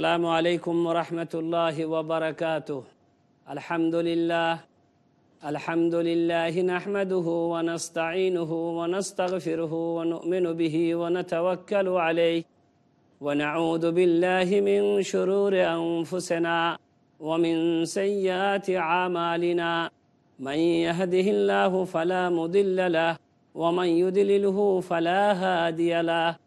السلام عليكم ورحمة الله وبركاته الحمد لله الحمد لله نحمده ونستعينه ونستغفره ونؤمن به ونتوكل عليه ونعوذ بالله من شرور أنفسنا ومن سيئات أعمالنا من يهده الله فلا مضل له ومن يدلله فلا هادي له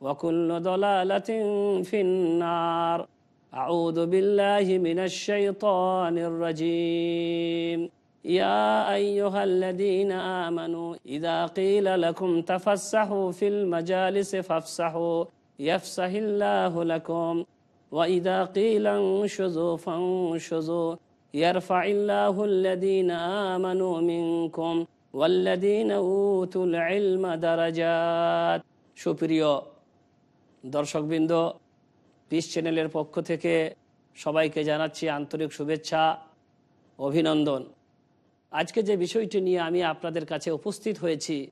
وكل ضلالة في النار أعوذ بالله من الشيطان الرجيم يا أيها الذين آمنوا إذا قيل لكم تفسحوا في المجالس فافسحوا يفسح الله لكم وإذا قيل انشزوا فانشزوا يرفع الله الذين آمنوا منكم والذين أوتوا العلم درجات شكريا দর্শকবৃন্দ পিস চ্যানেলের পক্ষ থেকে সবাইকে জানাচ্ছি আন্তরিক শুভেচ্ছা, অভিনন্দন। আজকে যে বিষয়টি নিয়ে আমি আপনাদের কাছে উপস্থিত হয়েছি,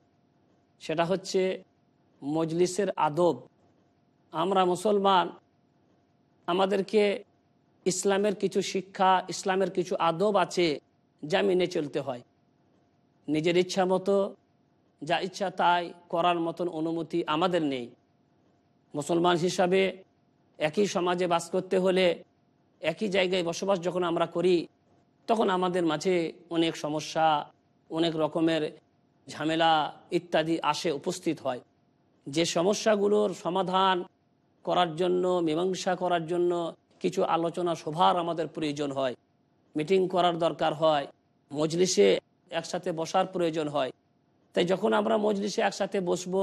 সেটা হচ্ছে মজলিসের আদব। আমরা মুসলমান, আমাদেরকে ইসলামের কিছু শিক্ষা, ইসলামের কিছু আদব আছে যা মেনে চলতে হয়। নিজের ইচ্ছা মতো, যা ইচ্ছা তাই করার মতন অনুমতি আমাদের নেই। মুসলমান হিসাবে একই সমাজে বাস করতে হলে একই জায়গায় বসবাস যখন আমরা করি, তখন আমাদের মাঝে অনেক সমস্যা, অনেক রকমের ঝামেলা ইত্যাদি আসে, উপস্থিত হয়। যে সমস্যাগুলোর সমাধান করার জন্য, মীমাংসা করার জন্য কিছু আলোচনা সভার আমাদের প্রয়োজন হয়। মিটিং করার দরকার হয়। মজলিসে একসাথে বসার প্রয়োজন হয়। তাই যখন আমরা মজলিসে একসাথে বসবো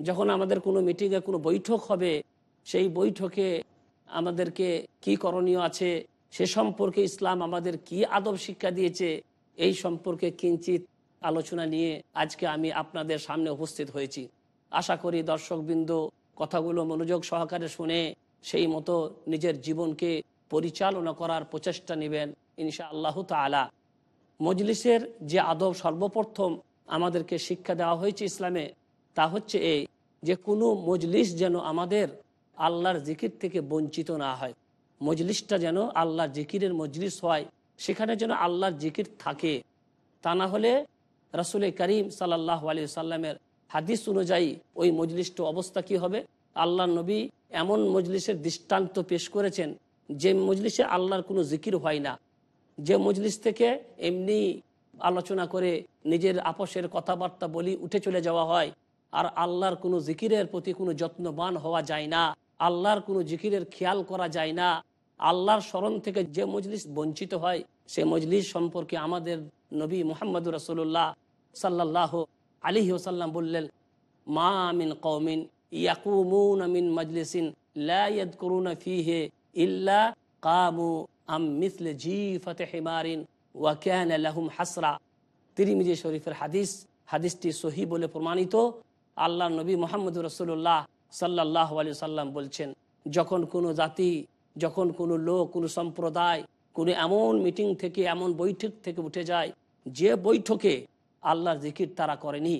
যখন আমাদের কোনো মিটিংয়ে কোনো বৈঠক হবে, সেই বৈঠকে আমাদেরকে কি করণীয় আছে, সে সম্পর্কে ইসলাম আমাদের কি আদব শিক্ষা দিয়েছে, এই সম্পর্কে কিঞ্চিত আলোচনা নিয়ে আজকে আমি আপনাদের সামনে উপস্থিত হয়েছি। আশা করি দর্শকবৃন্দ কথাগুলো মনোযোগ সহকারে শুনে সেই মতো নিজের জীবনকে পরিচালনা করার প্রচেষ্টা নেবেন ইনশা আল্লাহ তালা মজলিসের যে আদব সর্বপ্রথম আমাদেরকে শিক্ষা দেওয়া হয়েছে ইসলামে তা হচ্ছে এই যে কোনো মজলিস যেন আমাদের আল্লাহর জিকির থেকে বঞ্চিত না হয়। মজলিসটা যেন আল্লাহর জিকিরের মজলিস হয়, সেখানে যেন আল্লাহর জিকির থাকে। তা না হলে রাসুল করিম সাল্লাহ আলী সাল্লামের হাদিস অনুযায়ী ওই মজলিসটা অবস্থা কি হবে? আল্লাহ নবী এমন মজলিসের দৃষ্টান্ত পেশ করেছেন যে মজলিসে আল্লাহর কোনো জিকির হয় না। যে মজলিস থেকে এমনি আলোচনা করে নিজের আপসের কথাবার্তা বলি উঠে চলে যাওয়া হয় আর আল্লাহর কোনো জিকিরের প্রতি কোনো যত্নবান হওয়া যায় না, আল্লাহর কোনো জিকিরের খেয়াল করা যায় না। আল্লাহর স্মরণ থেকে যে মজলিস বঞ্চিত হয়, সে মজলিস সম্পর্কে আমাদের নবী মোহাম্মদ রসুল্লাহ সাল্লাহ আলী ওসাল্লাম বললেন, মা আমিন কৌমিন ইয়াকুমুন আমিন মজলিসিন লাইদ করুন কামু মিসলে জি হিমারিন হাসরা। তিরিমিজি শরীফের হাদিস, হাদিসটি সহি বলে প্রমাণিত। আল্লাহ নবী মোহাম্মদ রসুল্লাহ সাল্লাহ আলি সাল্লাম বলছেন, যখন কোনো জাতি, যখন কোনো লোক, কোনো সম্প্রদায়, কোনো এমন মিটিং থেকে, এমন বৈঠক থেকে উঠে যায়, যে বৈঠকে আল্লাহর জিকির তারা করেনি,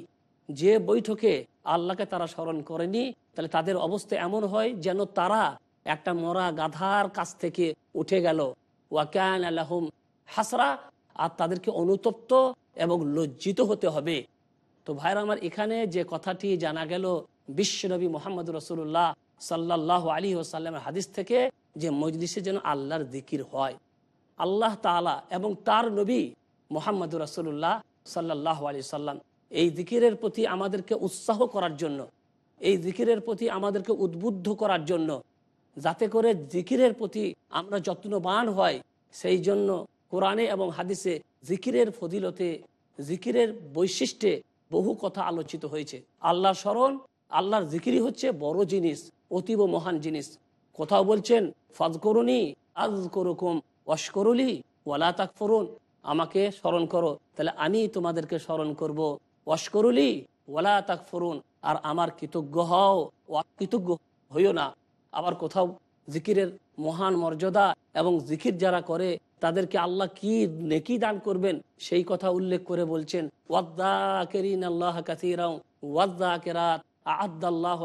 যে বৈঠকে আল্লাহকে তারা স্মরণ করেনি, তাহলে তাদের অবস্থা এমন হয় যেন তারা একটা মরা গাধার কাছ থেকে উঠে গেল। ওয়াকান আলহম হাসরা, আর তাদেরকে অনুতপ্ত এবং লজ্জিত হতে হবে। তো ভাইরা আমার এখানে যে কথাটি জানা গেল বিশ্বনবী মোহাম্মদ রসুল্লাহ সাল্লাহ আলী ওসাল্লামের হাদিস থেকে, যে মজলিসে যেন আল্লাহর দিকির হয়। আল্লাহ তালা এবং তার নবী মোহাম্মদ রসুল্লাহ সাল্লাহ আলী সাল্লাম এই দিকিরের প্রতি আমাদেরকে উৎসাহ করার জন্য, এই দিকিরের প্রতি আমাদেরকে উদ্বুদ্ধ করার জন্য, যাতে করে জিকিরের প্রতি আমরা যত্নবান হয় সেই জন্য কোরআনে এবং হাদিসে জিকিরের ফদিলতে জিকিরের বৈশিষ্ট্যে বহু কথা আলোচিত হয়েছে। আল্লাহ স্মরণ, আল্লাহর জিকিরই হচ্ছে বড় জিনিস, অতীব মহান জিনিস। কোথাও বলছেন ফজ করুনি আজ করুকুম অস্করুলি ওয়ালা তাক ফরুন আমাকে স্মরণ করো, তাহলে আমি তোমাদেরকে স্মরণ করব। অস্করুলি ওয়ালা তাক ফরুন আর আমার কৃতজ্ঞ হও অকৃতজ্ঞ হইও না। আবার কোথাও জিকিরের মহান মর্যাদা এবং জিকির যারা করে তাদেরকে আল্লাহ কি নেকি দান করবেন? সেই কথা উল্লেখ করে বলছেন আল্লাহ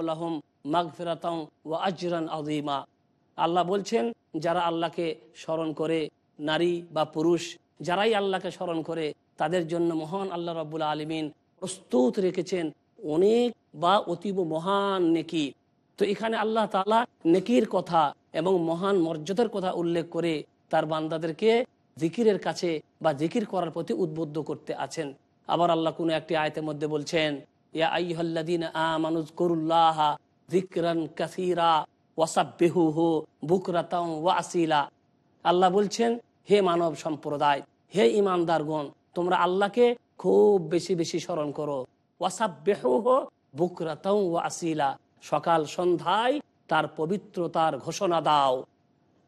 আল্লাহ বলছেন, যারা আল্লাহকে স্মরণ করে, নারী বা পুরুষ, যারাই আল্লাহকে স্মরণ করে, তাদের জন্য মহান আল্লাহ রব্বুল আলমিন প্রস্তুত রেখেছেন অনেক বা অতীব মহান নেকি। তো এখানে আল্লাহ তালা নেকির কথা এবং মহান মর্যাদার কথা উল্লেখ করে তার বান্দাদেরকে জিকিরের কাছে বা জিকির করার প্রতি উদ্বুদ্ধ করতে আছেন। আবার আল্লাহ কোনো একটি আয়তের মধ্যে বলছেন আমানুজ করুল্লাহ বুকরাতাম ওয়াসিলা আল্লাহ বলছেন, হে মানব সম্প্রদায়, হে ইমানদারগণ, তোমরা আল্লাহকে খুব বেশি বেশি স্মরণ করো। ওয়াসাবেহু বুকরাতাম ওয়াসিলা সকাল সন্ধ্যায় তার পবিত্রতার ঘোষণা দাও।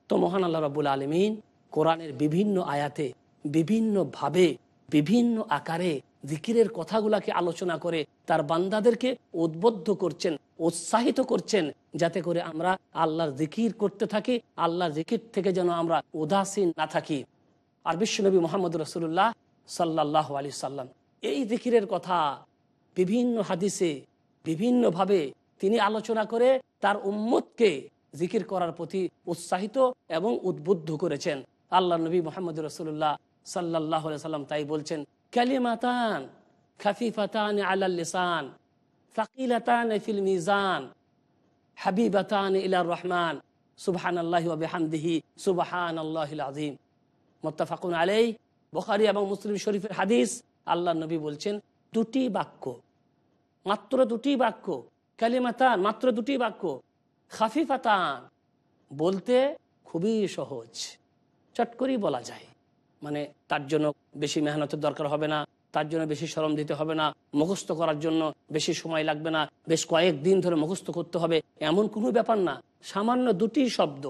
তো মহান আল্লাহ রবুল আলমিন কোরআনের বিভিন্ন আয়াতে, বিভিন্নভাবে, বিভিন্ন আকারে জিকিরের কথাগুলাকে আলোচনা করে তার বান্দাদেরকে উদ্বুদ্ধ করছেন, উৎসাহিত করছেন, যাতে করে আমরা আল্লাহর জিকির করতে থাকি, আল্লাহর জিকির থেকে যেন আমরা উদাসীন না থাকি। আর বিশ্বনবী মোহাম্মদ রসুল্লাহ সাল্লাহ আলি সাল্লাম এই জিকিরের কথা বিভিন্ন হাদিসে বিভিন্নভাবে তিনি আলোচনা করে তার উম্মতকে জিকির করার প্রতি উৎসাহিত এবং উদ্বুদ্ধ করেছেন। আল্লাহ নবী মোহাম্মদ রসুল্লাহ সাল্লাহ সাল্লাম তাই বলছেন ক্যালিমাতান খাফিফাতান আলাল্লিসান ফাকিলাতান ফিল মিজান, হাবিবাতান ইলার রহমান সুবহান আল্লাহ হামদিহি সুবহান আল্লাহ আজিম মোত্তাফাকুন আলাই বখারি এবং মুসলিম শরীফের হাদিস আল্লাহ নবী বলছেন, দুটি বাক্য, মাত্র দুটি বাক্য, কালিমাতান মাত্র দুটি বাক্য খাফিফাতান বলতে খুবই সহজ। চট করেই বলা যায়। মানে তার জন্য বেশি মেহনতের দরকার হবে না, তার জন্য বেশি শ্রম দিতে হবে না, মুখস্থ করার জন্য বেশি সময় লাগবে না, বেশ কয়েকদিন ধরে মুখস্থ করতে হবে, এমন কোনো ব্যাপার না। সামান্য দুটি শব্দ,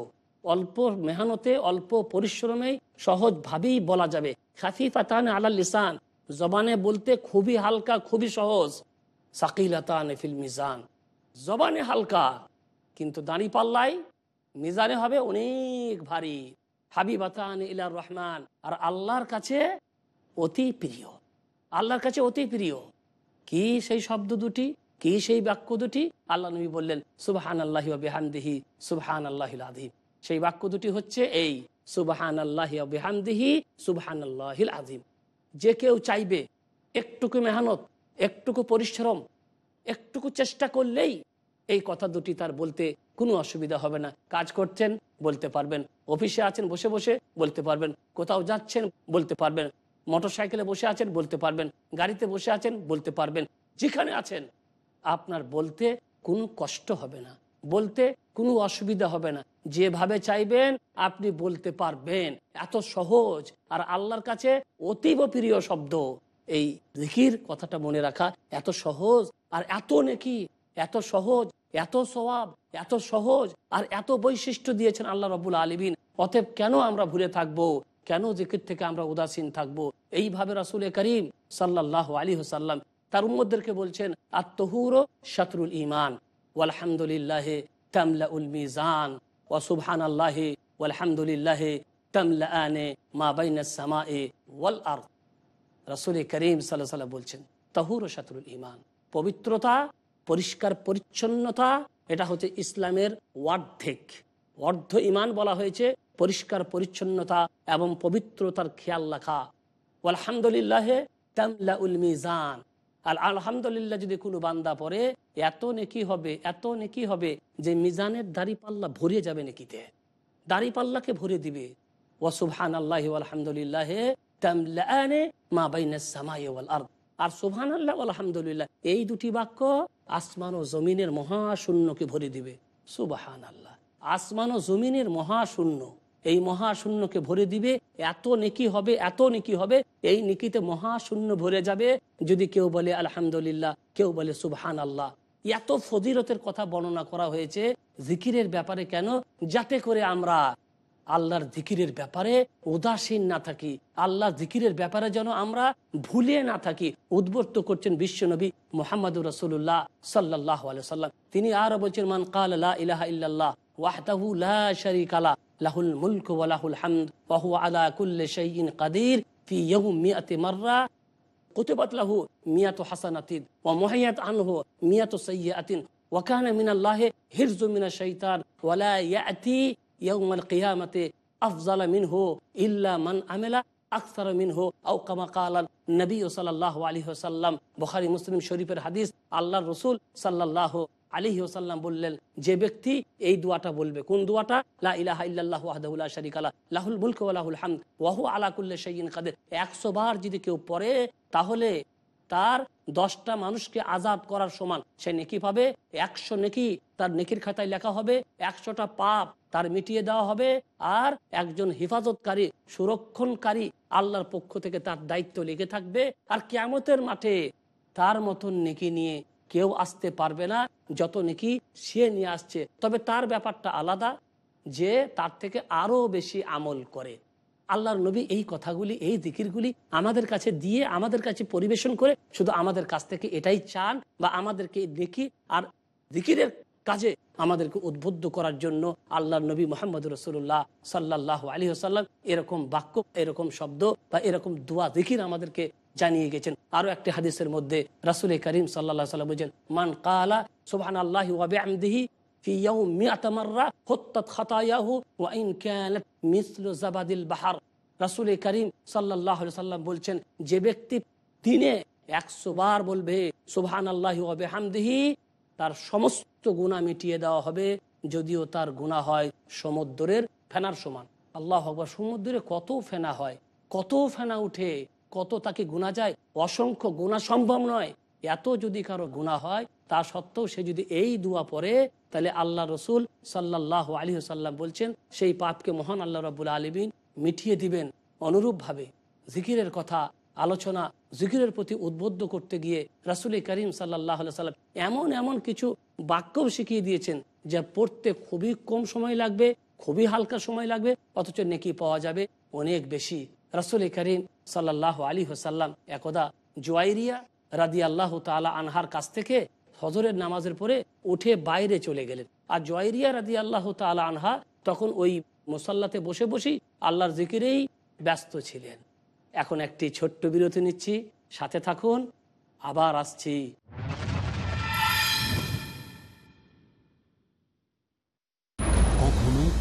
অল্প মেহনতে, অল্প পরিশ্রমে সহজভাবেই বলা যাবে। খাফিফাতান আলাল লিসান, জবানে বলতে খুবই হালকা, খুবই সহজ। সাকিলাতান ফিল মিজান, জবানে হালকা। কিন্তু দাঁড়ি পাল্লায় মিজানে হবে অনেক ভারী। হাবিবাতান ইলার রহমান। আর আল্লাহর কাছে অতি প্রিয়। আল্লাহর কাছে অতি প্রিয়। কি সেই শব্দ দুটি? কি সেই বাক্য দুটি? আল্লাহ নবী বললেন সুবাহান আল্লাহি বেহানদিহি সুবহান আল্লাহিল আদিম সেই বাক্য দুটি হচ্ছে এই সুবাহান আল্লাহি বেহানদিহি সুবহান আল্লাহিল আদিম যে কেউ চাইবে একটুকু মেহনত, একটুকু পরিশ্রম, একটুকু চেষ্টা করলেই এই কথা দুটি তার বলতে কোনো অসুবিধা হবে না। কাজ করছেন, বলতে পারবেন। অফিসে আছেন, বসে বসে বলতে পারবেন। কোথাও যাচ্ছেন, বলতে পারবেন। মোটর সাইকেলে বসে আছেন, বলতে পারবেন। গাড়িতে বসে আছেন, বলতে পারবেন। যেখানে আছেন, আপনার বলতে কোনো কষ্ট হবে না। বলতে কোনো অসুবিধা হবে না। যেভাবে চাইবেন, আপনি বলতে পারবেন। এত সহজ। আর আল্লাহর কাছে অতীব প্রিয় শব্দ। এই জিকির কথাটা মনে রাখা এত সহজ। আর এত নাকি এত সহজ, এত স্বভাব এত সহজ আর এত বৈশিষ্ট্য দিয়েছেন আল্লাহ রবুল আলমিন। অতএব কেন আমরা ভুলে থাকব? কেন জিকির থেকে আমরা উদাসীন থাকব? এইভাবে রাসুল করিম সাল্লাহ আলী হুসাল্লাম তার উম্মদেরকে বলছেন আত্মহুর শত্রুল ইমান ওয়ালহামদুলিল্লাহ তামলা উল মিজান ও সুবহান আল্লাহ ওয়ালহামদুলিল্লাহ তামলা আনে মা বাইন সামা ওয়াল আর রাসুল করিম সাল্লাহ সাল্লাম বলছেন, তাহুর শাতরুল ইমান পবিত্রতা পরিষ্কার পরিচ্ছন্নতা, এটা হচ্ছে ইসলামের অর্ধেক। অর্ধ ইমান বলা হয়েছে পরিষ্কার পরিচ্ছন্নতা এবং পবিত্রতার খেয়াল রাখা। আলহামদুলিল্লাহ তামলাউল মিজান। আর আলহামদুলিল্লাহ যদি কোনো বান্দা পরে এত নেকি হবে, এত নেকি হবে যে মিজানের দাড়ি পাল্লা ভরে যাবে নেকিতে। দাড়ি পাল্লাকে ভরে দিবে। ও সুবহান আল্লাহ আলহামদুলিল্লাহ মা বাইনাস সামাই আরদ। আর সুবহান আল্লাহ আলহামদুলিল্লাহ এই দুটি বাক্য আসমান ও জমিনের মহাশূন্যকে ভরে দিবে। সুবাহান আল্লাহ আসমান ও জমিনের মহাশূন্য, এই মহাশূন্যকে ভরে দিবে। এত নেকি হবে, এত নেকি হবে, এই নেকিতে মহাশূন্য ভরে যাবে। যদি কেউ বলে আলহামদুলিল্লাহ, কেউ বলে সুবহান আল্লাহ এত ফজিরতের কথা বর্ণনা করা হয়েছে, জিকিরের ব্যাপারে কেন? যাতে করে আমরা আল্লাহর জিকিরের ব্যাপারে উদাসীন না থাকি। আল্লাহ জিকিরের ব্যাপারে যেন আমরা ভুলিয়ে না থাকি। উদ্বর্ত করছেন বিশ্বনবী মোহাম্মদ রসুল্লাহ সাল্লাহ সাল্লাম তিনি আরও বলছেন, মান কাল্লাহ ইলাহা ইল্লাল্লাহ يوم القيامة أفضل منه إلا من عمل আকসার মিনহু আও কামা কালান নবী সাল্লাহ আলী সাল্লাম বখারি মুসলিম শরীফের হাদিস আল্লাহ রসুল সাল্লাহ আলিহি ওসাল্লাম বললেন যে ব্যক্তি এই দোয়াটা বলবে কোন দোয়াটা লা ইলাহা ইল্লাল্লাহ ওয়াহদাহুল্লাহ শারিক আলা লাহুল মুলক ওয়া লাহুল হামদ ওয়াহু আলা কুল্লি শাইইন কাদের 100 বার যদি কেউ পড়ে তাহলে তার দশটা মানুষকে আজাদ করার সমান। সে নেকি পাবে, একশো নেকি তার নেকির খাতায় লেখা হবে, একশোটা পাপ তার মিটিয়ে দেওয়া হবে আর একজন হেফাজতকারী, সুরক্ষণকারী আল্লাহর পক্ষ থেকে তার দায়িত্ব লেগে থাকবে। আর কেমতের মাঠে তার মতন নেকি নিয়ে কেউ আসতে পারবে না, যত নেকি সে নিয়ে আসছে। তবে তার ব্যাপারটা আলাদা, যে তার থেকে আরও বেশি আমল করে। আল্লাহর নবী এই কথাগুলি, এই দিকিরগুলি আমাদের কাছে দিয়ে, আমাদের কাছে পরিবেশন করে শুধু আমাদের কাছ থেকে এটাই চান বা আমাদেরকে দেখি আর দিকিরের কাজে আমাদেরকে উদ্বুদ্ধ করার জন্য আল্লাহর নবী মোহাম্মদ রসুল্লাহ সাল্লাহ আলী আসাল্লাম এরকম বাক্য, এরকম শব্দ বা এরকম দোয়া দিকির আমাদেরকে জানিয়ে গেছেন। আরও একটি হাদিসের মধ্যে রাসুল করিম সাল্লাহ সাল্লাম বলছেন, মান কালা সুবহান আল্লাহ ওয়াবিহি في রাসুল করিম সাল্লাহ সাল্লাম বলছেন যে ব্যক্তি দিনে একশো বার বলবে সুবহান আল্লাহ হামদিহি তার সমস্ত গুণা মিটিয়ে দেওয়া হবে, যদিও তার গুণা হয় সমুদ্রের ফেনার সমান। আল্লাহ আকবর, সমুদ্রে কত ফেনা হয়, কত ফেনা উঠে, কত তাকে গুণা যায়? অসংখ্য গুণা সম্ভব নয়। এত যদি কারও গুণা হয় তা সত্ত্বেও সে যদি এই দোয়া পড়ে, তাহলে আল্লাহ রসুল সাল্লাহ আলী সাল্লাম বলছেন, সেই পাপকে মহান আল্লাহ রবুল আলমিন মিটিয়ে দিবেন অনুরূপভাবে। জিকিরের কথা, আলোচনা, জিকিরের প্রতি উদ্বুদ্ধ করতে গিয়ে রাসুল করিম সাল্লাহ সাল্লাম এমন এমন কিছু বাক্যও শিখিয়ে দিয়েছেন, যা পড়তে খুবই কম সময় লাগবে, খুবই হালকা সময় লাগবে, অথচ নেকি পাওয়া যাবে অনেক বেশি। রাসুল করিম সাল্লাহ আলী হোসাল্লাম একদা জোয়াইরিয়া রাদি আল্লাহ তালা আনহার কাছ থেকে হজরের নামাজের পরে উঠে বাইরে চলে গেলেন। আর জয়রিয়া রাদি আল্লাহ তালা আনহা তখন ওই মোসাল্লাতে বসে বসেই আল্লাহর জিকিরেই ব্যস্ত ছিলেন। এখন একটি ছোট্ট বিরতি নিচ্ছি, সাথে থাকুন, আবার আসছি।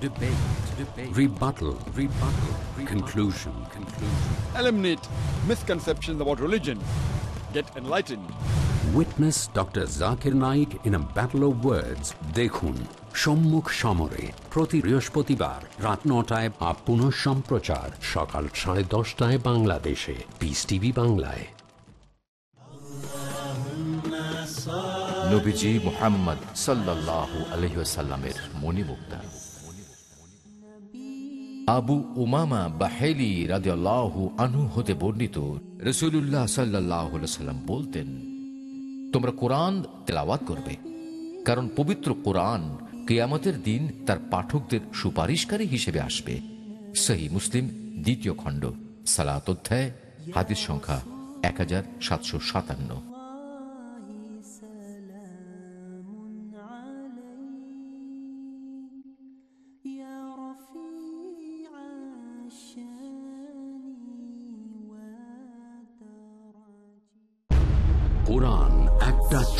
Debate. Debate. Rebuttal. Rebuttal. Conclusion. Conclusion. Eliminate misconceptions about religion. Get enlightened. Witness Dr. Zakir Naik in a battle of words. দেখুন সম্মুখ সমরে প্রতি বৃহস্পতিবার রাত নটায় বা পুনঃ সম্প্রচার সকাল সাড়ে দশটায় বাংলাদেশে পিস টিভি বাংলায় নবীজি মোহাম্মদ সাল্লাল্লাহু আলহিসাল্লামের মণিমুক্তা আবু উমামা বাহেলি রাদিয়াল্লাহু আনহু হতে বর্ণিত রসুল্লাহ সাল্লাহ সাল্লাম বলতেন, তোমরা কোরআন তেলাওয়াত করবে, কারণ পবিত্র কোরআন কেয়ামতের দিন তার পাঠকদের সুপারিশকারী হিসেবে আসবে। সহি মুসলিম, দ্বিতীয় খণ্ড, সালাত অধ্যায়, হাদিস সংখ্যা এক হাজার সাতশো সাতান্ন।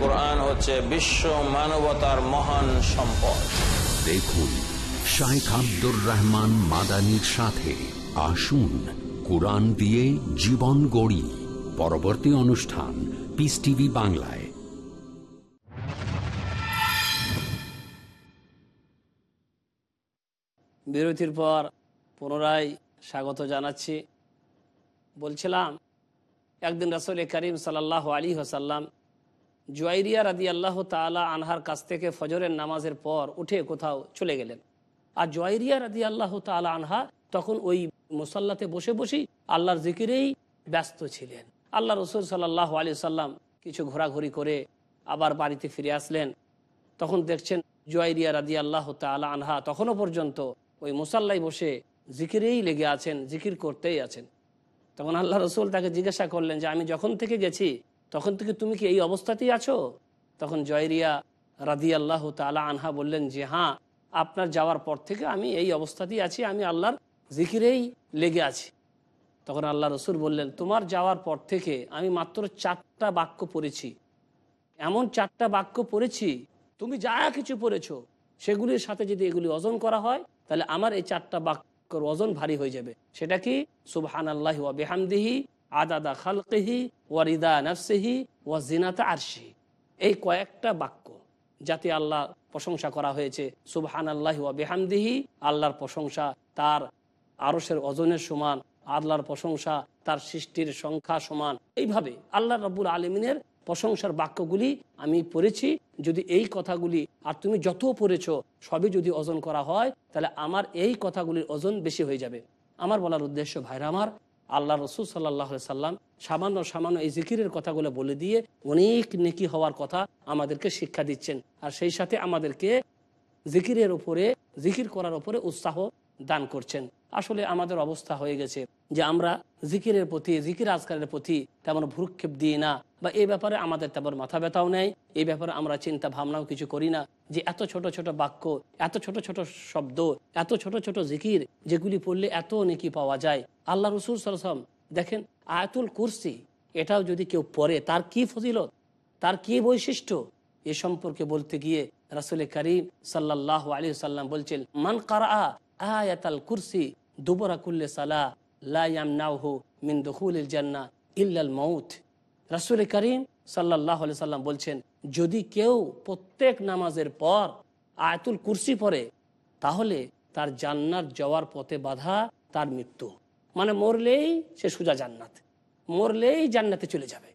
কোরআন হচ্ছে বিশ্ব মানবতার মহান সম্পদ। দেখুন শাইখ আব্দুর রহমান মাদানির সাথে আসুন কোরআন দিয়ে জীবন গড়ি। পরবর্তী অনুষ্ঠান পিস টিভি বাংলায়। বিরতির পর পুনরায় স্বাগত জানাচ্ছি। বলছিলাম একদিন রাসুল করিম সাল্লাহ আলী হাসাল্লাম জুয়াইরিয়া রাদি আল্লাহ তালা আনহার কাছ থেকে ফজরের নামাজের পর উঠে কোথাও চলে গেলেন। আর জুয়াইরিয়া রাদি আল্লাহ তালা আনহা তখন ওই মুসাল্লাতে বসে বসেই আল্লাহর জিকিরেই ব্যস্ত ছিলেন। আল্লাহ রসুল সাল্লাহ আলী সাল্লাম কিছু ঘোরাঘুরি করে আবার বাড়িতে ফিরে আসলেন। তখন দেখছেন জুয়াইরিয়া রাদি আল্লাহ তালা আনহা তখনও পর্যন্ত ওই মুসাল্লাই বসে জিকিরেই লেগে আছেন, জিকির করতেই আছেন। তখন আল্লাহ রসুল তাকে জিজ্ঞাসা করলেন যে, আমি যখন থেকে গেছি তখন থেকে তুমি কি এই অবস্থাতেই আছো? তখন জয়রিয়া রাদি আল্লাহ তালা আনহা বললেন যে হ্যাঁ আপনার যাওয়ার পর থেকে আমি এই অবস্থাতেই আছি, আমি আল্লাহর জিকিরেই লেগে আছি। তখন আল্লাহ রসুল বললেন, তোমার যাওয়ার পর থেকে আমি মাত্র চারটা বাক্য পড়েছি। এমন চারটা বাক্য পড়েছি, তুমি যা কিছু পড়েছ, সেগুলির সাথে যদি এগুলি ওজন করা হয়, তাহলে আমার এই চারটা বাক্যর ওজন ভারী হয়ে যাবে। সেটা কি? সুবহান আল্লাহ বেহামদিহি আদাদা খালকেহি ওয়ারিদা নফসেহি ওয়া জিনাতা আরশি। এই কয়েকটা বাক্য যাতে আল্লাহ প্রশংসা করা হয়েছে। সুবহান আল্লাহ ওয়া বেহামদিহি, আল্লাহর প্রশংসা তার আরসের ওজনের সমান, আল্লাহর প্রশংসা তার সৃষ্টির সংখ্যা সমান। এইভাবে আল্লাহ রব্বুল আলমিনের প্রশংসার বাক্যগুলি আমি পড়েছি। যদি এই কথাগুলি আর তুমি যত পড়েছ, সবই যদি ওজন করা হয়, তাহলে আমার এই কথাগুলির ওজন বেশি হয়ে যাবে। আমার বলার উদ্দেশ্য, ভাইরা আমার আল্লাহ রসুল সাল্লাহ সাল্লাম সামান্য সামান্য এই জিকিরের কথাগুলো বলে দিয়ে অনেক নেকি হওয়ার কথা আমাদেরকে শিক্ষা দিচ্ছেন। আর সেই সাথে আমাদেরকে জিকিরের ওপরে জিকির করার উপরে উৎসাহ দান করছেন। আসলে আমাদের অবস্থা হয়ে গেছে যে আমরা জিকিরের প্রতি, জিকির আজকারের প্রতি তেমন ভ্রুক্ষেপ দিই না বা এই ব্যাপারে আমাদের তেমন মাথা ব্যথাও নেই এই ব্যাপারে আমরা চিন্তা ভাবনাও কিছু করি না যে এত ছোট ছোট বাক্য, এত ছোট ছোট শব্দ, এত ছোট ছোট জিকির যেগুলি পড়লে এত নেকি পাওয়া যায়। আল্লাহ রসুল সালসাম দেখেন, আয়াতুল কুরসি, এটাও যদি কেউ পড়ে, তার কি ফজিলত? তার কি বৈশিষ্ট্য? এ সম্পর্কে বলতে গিয়ে রাসুল করিম সাল্লাহ আলী সাল্লাম বলছেন, মান কারা আয়াতাল কুরসি, দুবরা কুল্লে সালা লাইয়াম নাওহু মিন দখুলিল জান্না ইল্লাল মৌত রাসুল করিম সাল্লাহ সাল্লাম বলছেন, যদি কেউ প্রত্যেক নামাজের পর আয়াতুল কুরসি পড়ে, তাহলে তার জান্নাত যাওয়ার পথে বাধা তার মৃত্যু। মানে মরলেই সে সুজা জান্নাত, মরলেই জান্নাতে চলে যাবে।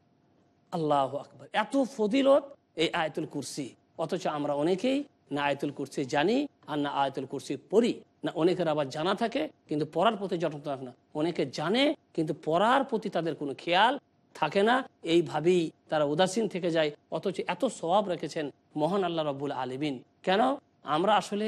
আল্লাহ আকবর। এত ফদিলত এই আয়তুল কুরসি। অথচ আমরা অনেকেই না আয়তুল কুরসি জানি আর না আয়তুল কুরসি পড়ি। না, অনেকের আবার জানা থাকে, কিন্তু পড়ার প্রতি যত্ন থাকে না। অনেকে জানে, কিন্তু পড়ার প্রতি তাদের কোনো খেয়াল থাকে না। এইভাবেই তারা উদাসীন থেকে যায়, অথচ এত স্বভাব রেখেছেন মহান আল্লাহ রব্বুল আলমিন। কেন? আমরা আসলে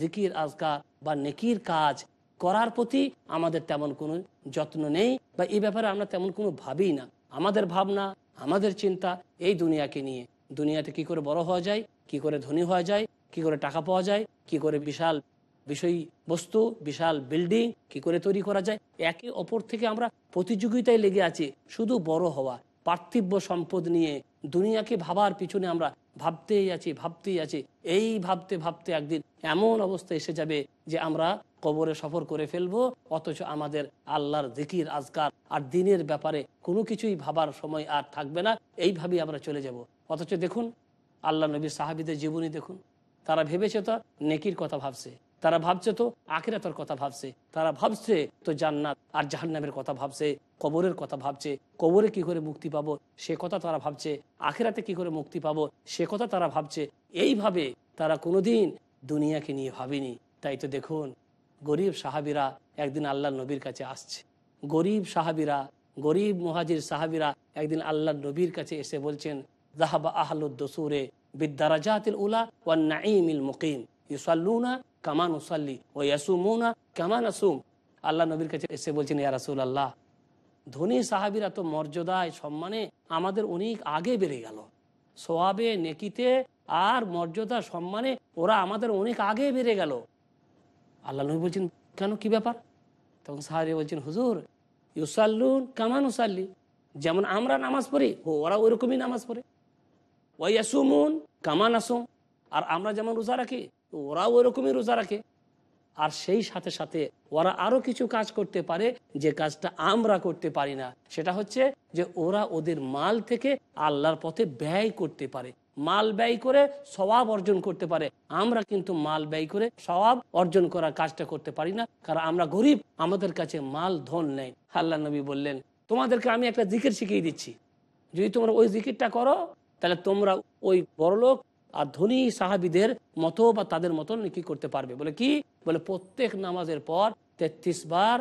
জিকির, আজকার বা নেকির কাজ করার প্রতি আমাদের তেমন কোনো যত্ন নেই বা এই ব্যাপারে আমরা তেমন কোনো ভাবি না। আমাদের ভাবনা, আমাদের চিন্তা এই দুনিয়াকে নিয়ে। দুনিয়াতে কি করে বড় হওয়া যায়, কি করে ধনী হওয়া যায়, কি করে টাকা পাওয়া যায়, কি করে বিশাল বিষয় বস্তু, বিশাল বিল্ডিং, কি করে তৈরি করা যায়? একে অপর থেকে আমরা প্রতিযোগিতায় লেগে আছি, শুধু বড় হওয়া, পার্থিব্য সম্পদ নিয়ে, দুনিয়াকে ভাবার পিছনে আমরা ভাবতেই আছি ভাবতেই আছি। এই ভাবতে ভাবতে একদিন এমন অবস্থা এসে যাবে যে আমরা কবরে সফর করে ফেলব, অথচ আমাদের আল্লাহর জিকির, আজকার আর দিনের ব্যাপারে কোনো কিছুই ভাবার সময় আর থাকবে না। এইভাবেই আমরা চলে যাব। অথচ দেখুন, আল্লাহ নবী সাহাবিদের জীবনী দেখুন। তারা ভেবেছে তো, নেকির কথা ভাবছে। তারা ভাবছে তো আখিরাতের কথা ভাবছে, তারা ভাবছে তো জান্নাত আর জাহান্নামের কথা ভাবছে, কবরের কথা ভাবছে, কবরে কি করে মুক্তি পাবো সে কথা তারা ভাবছে, আখিরাতে কি করে মুক্তি পাবো সে কথা তারা ভাবছে, এইভাবে তারা কোনোদিন দুনিয়াকে নিয়ে ভাবেনি। তাই তো দেখুন, গরিব সাহাবিরা একদিন আল্লাহ নবীর কাছে আসছে। গরিব সাহাবিরা, গরিব মুহাজির সাহাবিরা একদিন আল্লাহ নবীর কাছে এসে বলছেন জাহাবা আহলুদ্দসুরে বিদ্যারাজাতিল উলা ওয়ান নাঈমিল মুকিম, ইউসাল্লুনা কামান উসাল্লি ও ইয়াসুমুনা কামান আসুম আল্লাহ নবীর কাছে এসে বলছেন, ইয়া রাসূল আল্লাহ ধনী সাহাবিরা তো মর্যাদায় সম্মানে আমাদের অনেক আগে বেড়ে গেল। সোয়াবে নেকিতে আর মর্যাদা সম্মানে ওরা আমাদের অনেক আগে বেড়ে গেল। আল্লাহ নবী বলছেন, কেন? কি ব্যাপার? তখন সাহাবি বলছেন, হুজুর, ইউসাল্লুন কামান উসাল্লি যেমন আমরা নামাজ পড়ি, ও ওরা ওইরকমই নামাজ পড়ে। ওয়াইয়াসুমুন কামান আসুম আর আমরা যেমন রোজা রাখি ওরাও ওইরকমই রোজা রাখে। আর সেই সাথে সাথে ওরা আরও কিছু কাজ করতে পারে যে কাজটা আমরা করতে পারি না। সেটা হচ্ছে যে ওরা ওদের মাল থেকে আল্লাহর পথে ব্যয় করতে পারে। মাল ব্যয় করে স্বভাব অর্জন করতে পারে। আমরা কিন্তু মাল ব্যয় করে স্বভাব অর্জন করার কাজটা করতে পারি না। কারণ আমরা গরিব, আমাদের কাছে মাল, ধন নেই। আল্লাহ নবী বললেন, তোমাদেরকে আমি একটা জিকির শিখিয়ে দিচ্ছি। যদি তোমরা ওই জিকিরটা করো, তাহলে তোমরা ওই বড়লোক আর ধনী সাহাবিদের মতো বা তাদের মতন কি করতে পারবে? বলে কি? বলে প্রত্যেক নামাজের পর তেত্রিশ বার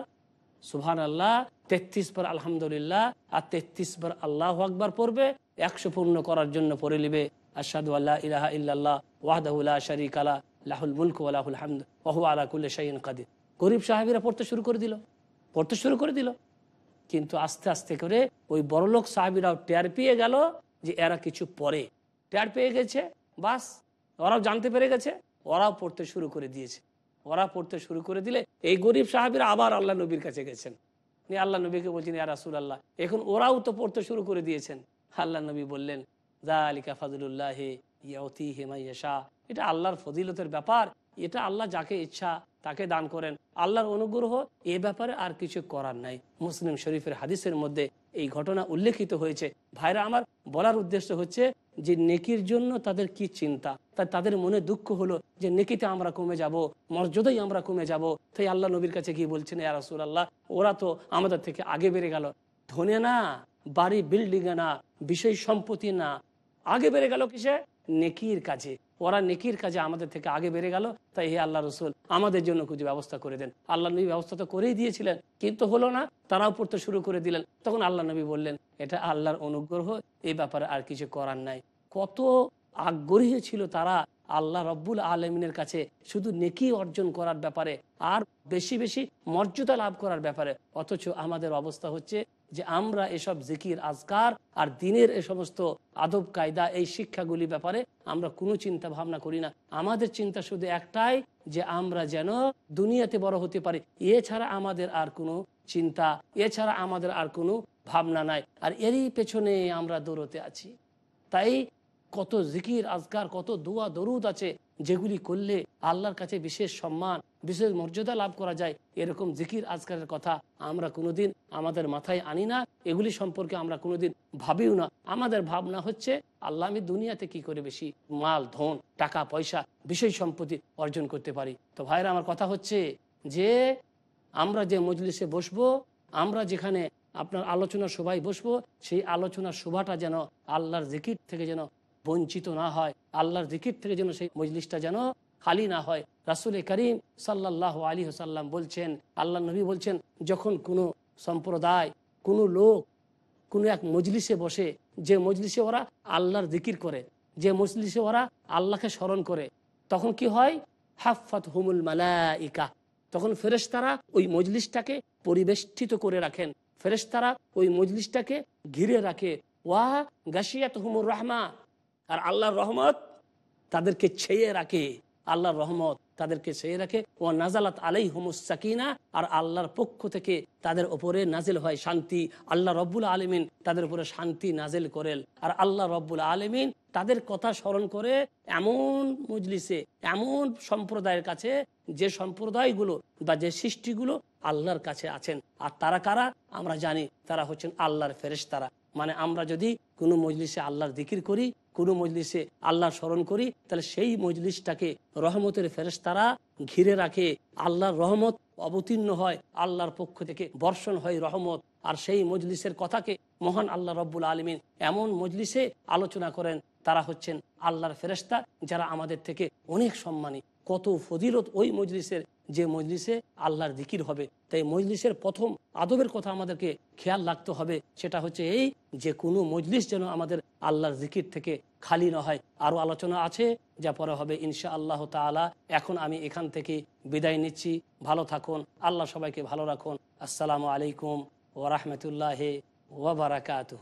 সুহান আল্লাহ তেত্রিশ বার আলহামদুলিল্লাহ আর তেত্রিশ বার আল্লাহ আকবার পড়বে, একশো পূর্ণ করার জন্য পড়ে নিবে। আসাদু আল্লাহ ইলাহা ইল্লাল্লাহ ওয়াহদাহুল্লাহ শরিক আলা লাহুল মুলক ওয়ালাহুল হামদ ওহু আলা কুল্লে শাহিন কাদির। গরিব সাহাবিরা পড়তে শুরু করে দিল। পড়তে শুরু করে দিল। কিন্তু আস্তে আস্তে করে ওই বড়লোক সাহাবিরাও টের পেয়ে গেল যে এরা কিছু পরে টের পেয়ে গেছে। বাস, ওরাও জানতে পেরে গেছে, ওরাও পড়তে শুরু করে দিয়েছে। ওরা পড়তে শুরু করে দিলে এই গরিব সাহাবিরা আবার আল্লাহ নবীর কাছে গেছেন। নিয়ে আল্লাহ নবীকে বলছেন, ইয়া রাসুল আল্লাহ এখন ওরাও তো পড়তে শুরু করে দিয়েছেন। আল্লাহ নবী বললেন দা আলিকা ফাজুল্লাহ ইয়াউতি হেমাইয়াশা এটা আল্লাহর ফজিলতের ব্যাপার। এটা আল্লাহ যাকে ইচ্ছা তাকে দান করেন। আল্লাহর অনুগ্রহ এ ব্যাপারে আর কিছু করার নাই। মুসলিম শরীফের হাদিসের মধ্যে এই ঘটনা উল্লেখিত হয়েছে। ভাইরা, আমার বলার উদ্দেশ্য হচ্ছে যে নেকির জন্য তাদের কি চিন্তা? তাই তাদের মনে দুঃখ হলো যে নেকিতে আমরা কমে যাব মর্যাদাই আমরা কমে যাব। তাই আল্লাহ নবীর কাছে গিয়ে বলছেন এ রাসুল আল্লাহ ওরা তো আমাদের থেকে আগে বেড়ে গেল। ধনে না, বাড়ি বিল্ডিং না, বিষয় সম্পত্তি না। আগে বেড়ে গেল কিসে? নেকির কাজে। ওরা নেকির কাজে আমাদের থেকে আগে বেড়ে গেল। তাই হে আল্লাহ রসুল, আমাদের জন্য কিছু ব্যবস্থা করে দেন। আল্লাহ নবী ব্যবস্থা তো করেই দিয়েছিলেন, কিন্তু হলো না, তারাও পড়তে শুরু করে দিলেন। তখন আল্লাহ নবী বললেন, এটা আল্লাহর অনুগ্রহ এই ব্যাপারে আর কিছু করার নাই। কত আগ্রহী ছিল তারা আল্লাহ রব্বুল আলমিনের কাছে শুধু নেকি অর্জন করার ব্যাপারে, আর বেশি বেশি মর্যাদা লাভ করার ব্যাপারে। অথচ আমাদের অবস্থা হচ্ছে যে আমরা এসব জিকির, আজকার আর দিনের এ সমস্ত আদব, কায়দা, এই শিক্ষাগুলি ব্যাপারে আমরা কোনো চিন্তা ভাবনা করি না। আমাদের চিন্তা শুধু একটাই যে আমরা যেন দুনিয়াতে বড় হতে পারি। এছাড়া আমাদের আর কোনো চিন্তা, এছাড়া আমাদের আর কোনো ভাবনা নাই। আর এরই পেছনে আমরা দৌড়তে আছি। তাই কত জিকির, আজকার, কত দোয়া, দরুদ আছে যেগুলি করলে আল্লাহর কাছে বিশেষ সম্মান বিশেষ মর্যাদা লাভ করা যায়। এরকম জিকির আজকারের কথা আমরা কোনোদিন আমাদের মাথায় আনি না। এগুলি সম্পর্কে আমরা কোনোদিন ভাবিও না। আমাদের ভাবনা হচ্ছে, আল্লাহ আমি দুনিয়াতে কি করে বেশি মাল, ধন, টাকা, পয়সা, বিষয় সম্পত্তি অর্জন করতে পারি? তো ভাইরা আমার কথা হচ্ছে যে, আমরা যে মজলিসে বসবো, আমরা যেখানে আপনার আলোচনা সভায় বসবো, সেই আলোচনার শোভাটা যেন আল্লাহর জিকির থেকে যেন বঞ্চিত না হয়, আল্লাহর জিকির থেকে যেন সেই মজলিসটা যেন খালি না হয়। রাসুল করিম সাল্লাহ আলী হাসাল্লাম বলছেন, আল্লাহ নবী বলছেন, যখন কোনো সম্প্রদায়, কোনো লোক, কোনো এক মজলিসে বসে, যে মজলিসে ওরা আল্লাহর জিকির করে, যে মজলিসে ওরা আল্লাহকে স্মরণ করে, তখন কি হয়? হাফাত হুমুল মালাইকা। তখন ফেরেশতারা ওই মজলিসটাকে পরিবেষ্টিত করে রাখেন। ফেরেশতারা ওই মজলিসটাকে ঘিরে রাখে। ওয়া গাছিয়াত হুমুর রহমা। আর আল্লাহর রহমত তাদেরকে ছেয়ে রাখে। আল্লাহর রহমত তাদেরকে চেয়ে রাখে। ও নাজালাত আলাই সাকিনা, আর আল্লাহর পক্ষ থেকে তাদের ওপরে নাজিল হয় শান্তি। আল্লাহ রব্বুল আলমিন তাদের উপরে শান্তি নাজিল করেন। আর আল্লাহ রব্বুল আলমিন তাদের কথা স্মরণ করে এমন মজলিসে, এমন সম্প্রদায়ের কাছে যে সম্প্রদায়গুলো বা যে সৃষ্টিগুলো আল্লাহর কাছে আছেন। আর তারা কারা? আমরা জানি, তারা হচ্ছেন আল্লাহর ফেরেশতারা। মানে আমরা যদি কোনো মজলিসে আল্লাহর দিকির করি, কোনো মজলিসে আল্লাহর স্মরণ করি, তাহলে সেই মজলিসটাকে রহমতের ফেরেশতারা ঘিরে রাখে। আল্লাহর রহমত অবতীর্ণ হয়, আল্লাহর পক্ষ থেকে বর্ষণ হয় রহমত। আর সেই মজলিসের কথাকে মহান আল্লাহ রব্বুল আলমিন এমন মজলিসে আলোচনা করেন, তারা হচ্ছেন আল্লাহর ফেরেস্তা যারা আমাদের থেকে অনেক সম্মানী। কত ফজিলত ওই মজলিসের যে মজলিসে আল্লাহর দিকির হবে, তাই মজলিসের প্রথম আদবের কথা আমাদেরকে খেয়াল রাখতে হবে, সেটা হচ্ছে এই যে কোনো মজলিস যেন আমাদের আল্লাহর জিকির থেকে খালি না হয়। আরও আলোচনা আছে, যা পরে হবে ইনশা আল্লাহ তালা এখন আমি এখান থেকে বিদায় নিচ্ছি। ভালো থাকুন, আল্লাহ সবাইকে ভালো রাখুন। আসসালামু আলাইকুম ওরহমতুল্লাহ ওবরাকাতহ